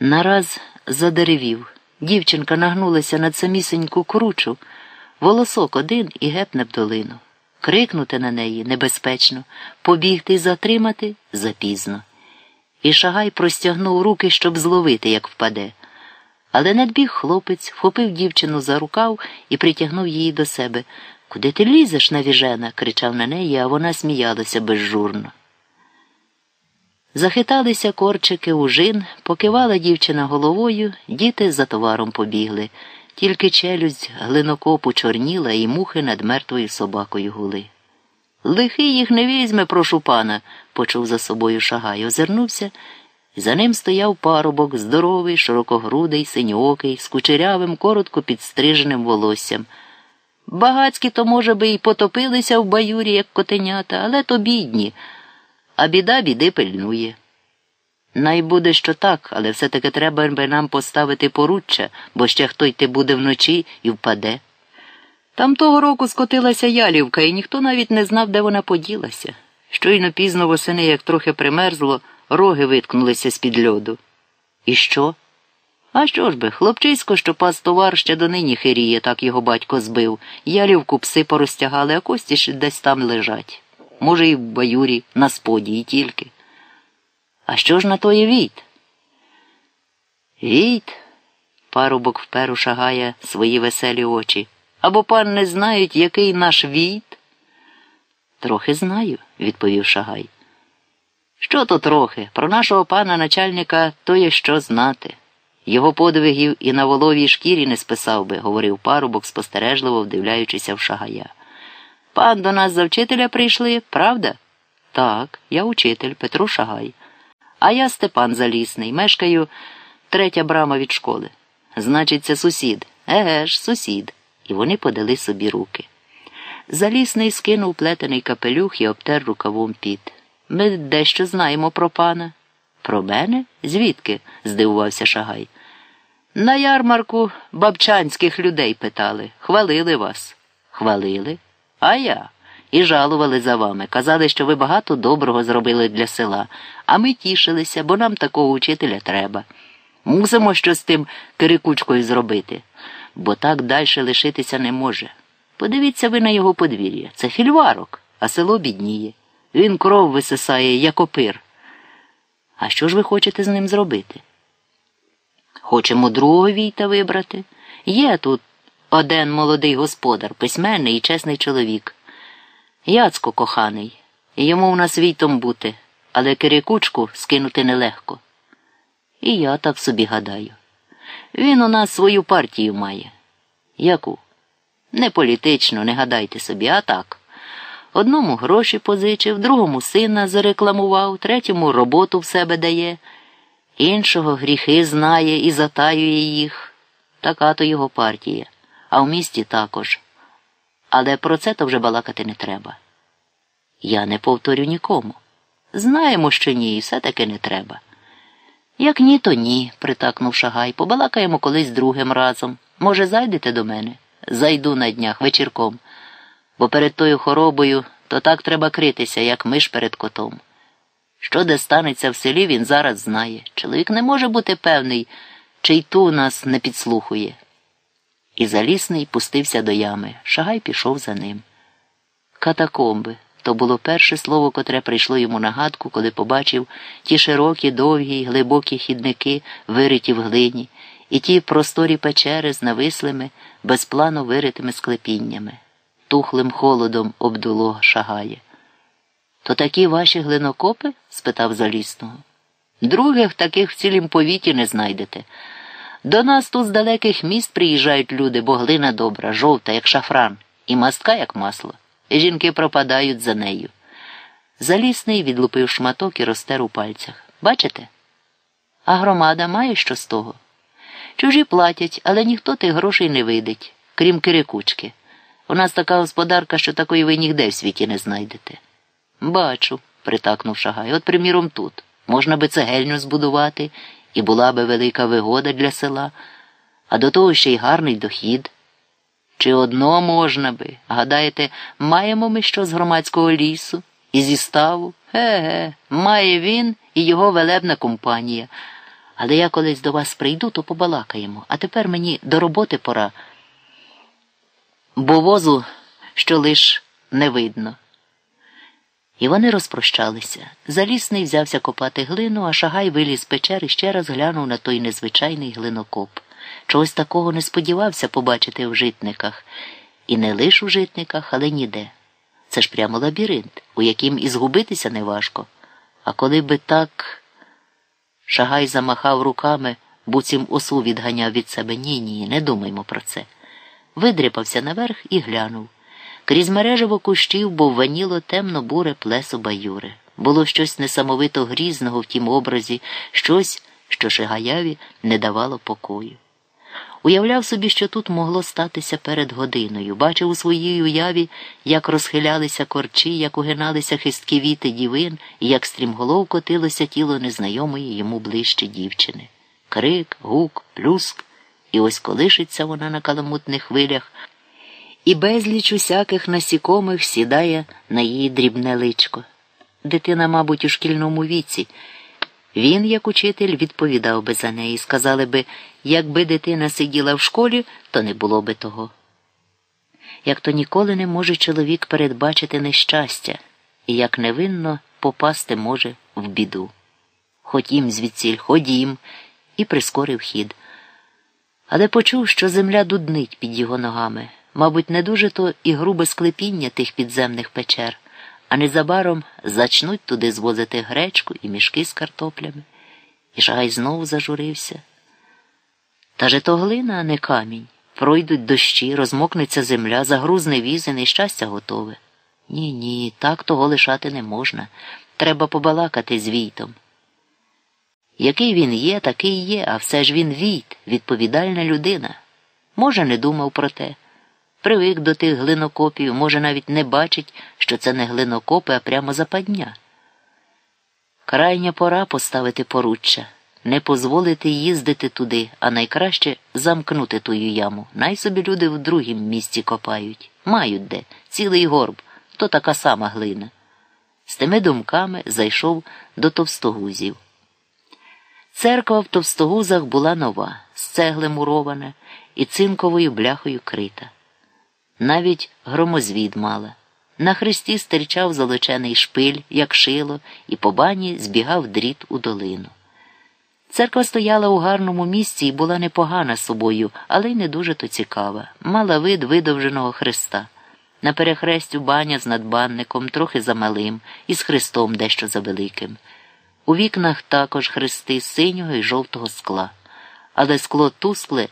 Нараз задеревів. Дівчинка нагнулася над самісеньку кручу, волосок один і гепне в долину. Крикнути на неї небезпечно, побігти й затримати запізно. І шагай простягнув руки, щоб зловити, як впаде. Але надбіг хлопець, вхопив дівчину за рукав і притягнув її до себе. Куди ти лізеш, навіжена? кричав на неї, а вона сміялася безжурно. Захиталися корчики ужин, покивала дівчина головою, діти за товаром побігли, тільки челюсть глинокопу чорніла і мухи над мертвою собакою гули. Лихий їх не візьме, прошу пана, почув за собою шагай, озирнувся, за ним стояв парубок, здоровий, широкогрудий, синьоокий, з кучерявим, коротко підстриженим волоссям. Багацькі то, може би, і потопилися в баюрі, як котенята, але то бідні а біда біди пильнує. Най буде, що так, але все-таки треба би нам поставити поруччя, бо ще хто йти буде вночі і впаде. Там того року скотилася ялівка, і ніхто навіть не знав, де вона поділася. Щойно пізно восени, як трохи примерзло, роги виткнулися з-під льоду. І що? А що ж би, хлопчисько, що пас товар ще донині хиріє, так його батько збив. Ялівку пси порозтягали, а кості ще десь там лежать може, і в баюрі, на споді, і тільки. А що ж на то є війт? Війт? Парубок вперу шагає свої веселі очі. Або пан не знають, який наш війт? Трохи знаю, відповів шагай. Що то трохи? Про нашого пана начальника то є що знати. Його подвигів і на воловій шкірі не списав би, говорив парубок, спостережливо вдивляючися в шагая. Пан до нас за вчителя прийшли, правда? Так, я учитель Петро Шагай. А я Степан Залісний, мешкаю третя брама від школи. Значить, це сусід. Еге ж, сусід. І вони подали собі руки. Залісний скинув плетений капелюх і обтер рукавом піт. Ми дещо знаємо про пана. Про мене? Звідки? здивувався Шагай. На ярмарку бабчанських людей питали. Хвалили вас. Хвалили? А я. І жалували за вами. Казали, що ви багато доброго зробили для села, а ми тішилися, бо нам такого учителя треба. Мусимо щось з тим кирикучкою зробити, бо так далі лишитися не може. Подивіться ви на його подвір'я. Це фільварок, а село бідніє. Він кров висисає, як опир. А що ж ви хочете з ним зробити? Хочемо другого війта вибрати. Є тут один молодий господар, письменний і чесний чоловік. Яцко коханий, йому в нас війтом бути, але кирикучку скинути нелегко. І я так собі гадаю. Він у нас свою партію має. Яку? Не політично, не гадайте собі, а так. Одному гроші позичив, другому сина зарекламував, третьому роботу в себе дає, іншого гріхи знає і затаює їх. Така то його партія а в місті також. Але про це то вже балакати не треба. Я не повторю нікому. Знаємо, що ні, і все таки не треба. Як ні, то ні, притакнув шагай, побалакаємо колись другим разом. Може, зайдете до мене? Зайду на днях вечірком, бо перед тою хоробою то так треба критися, як миш перед котом. Що де станеться в селі, він зараз знає. Чоловік не може бути певний, чи й ту нас не підслухує. І залісний пустився до ями. Шагай пішов за ним. Катакомби то було перше слово, котре прийшло йому на гадку, коли побачив ті широкі, довгі й глибокі хідники, вириті в глині, і ті просторі печери з навислими, безплану виритими склепіннями. Тухлим холодом обдуло шагає. То такі ваші глинокопи? спитав залісного. Других таких в цілім повіті не знайдете. До нас тут з далеких міст приїжджають люди, бо глина добра, жовта, як шафран, і мастка, як масло. Жінки пропадають за нею. Залісний відлупив шматок і розтер у пальцях. Бачите? А громада має що з того? Чужі платять, але ніхто тих грошей не видить, крім кирикучки. У нас така господарка, що такої ви ніде в світі не знайдете. Бачу, притакнув Шагай. От, приміром, тут. Можна би цегельню збудувати і була би велика вигода для села, а до того ще й гарний дохід. Чи одно можна би? Гадаєте, маємо ми що з громадського лісу і зі ставу? Ге-ге, має він і його велебна компанія. Але я колись до вас прийду, то побалакаємо. А тепер мені до роботи пора, бо возу що лиш не видно. І вони розпрощалися. Залісний взявся копати глину, а шагай виліз з печер і ще раз глянув на той незвичайний глинокоп. Чогось такого не сподівався побачити в житниках. І не лише у житниках, але ніде. Це ж прямо лабіринт, у яким і згубитися неважко. А коли би так. Шагай замахав руками, буцім осу відганяв від себе. Ні, ні, не думаймо про це. Видріпався наверх і глянув. Крізь мережево кущів бовваніло темно буре плесо баюри. Було щось несамовито грізного в тім образі, щось, що Шигаяві не давало покою. Уявляв собі, що тут могло статися перед годиною, бачив у своїй уяві, як розхилялися корчі, як угиналися хисткі віти дівин і як стрімголов котилося тіло незнайомої йому ближче дівчини. Крик, гук, плюск, і ось колишиться вона на каламутних хвилях, і безліч усяких насікомих сідає на її дрібне личко. Дитина, мабуть, у шкільному віці. Він, як учитель, відповідав би за неї, сказали би, якби дитина сиділа в школі, то не було би того. Як то ніколи не може чоловік передбачити нещастя, і як невинно попасти може в біду. Ходім звідсіль, ходім, і прискорив хід. Але почув, що земля дуднить під його ногами, мабуть, не дуже то і грубе склепіння тих підземних печер а незабаром зачнуть туди звозити гречку і мішки з картоплями. І Шагай знову зажурився. Та же то глина, а не камінь. Пройдуть дощі, розмокнеться земля, загрузне віз і нещастя готове. Ні, ні, так того лишати не можна. Треба побалакати з Війтом. Який він є, такий є, а все ж він Війт, відповідальна людина. Може, не думав про те привик до тих глинокопів, може, навіть не бачить, що це не глинокопи, а прямо западня. Крайня пора поставити поруччя, не дозволити їздити туди, а найкраще замкнути тую яму. Най собі люди в другім місці копають. Мають де, цілий горб, то така сама глина. З тими думками зайшов до товстогузів. Церква в товстогузах була нова, з цегли мурована і цинковою бляхою крита навіть громозвід мала. На хресті стирчав золочений шпиль, як шило, і по бані збігав дріт у долину. Церква стояла у гарному місці і була непогана собою, але й не дуже то цікава. Мала вид видовженого хреста. На перехрестю баня з надбанником, трохи замалим, і з хрестом дещо завеликим. У вікнах також хрести синього і жовтого скла, але скло тускле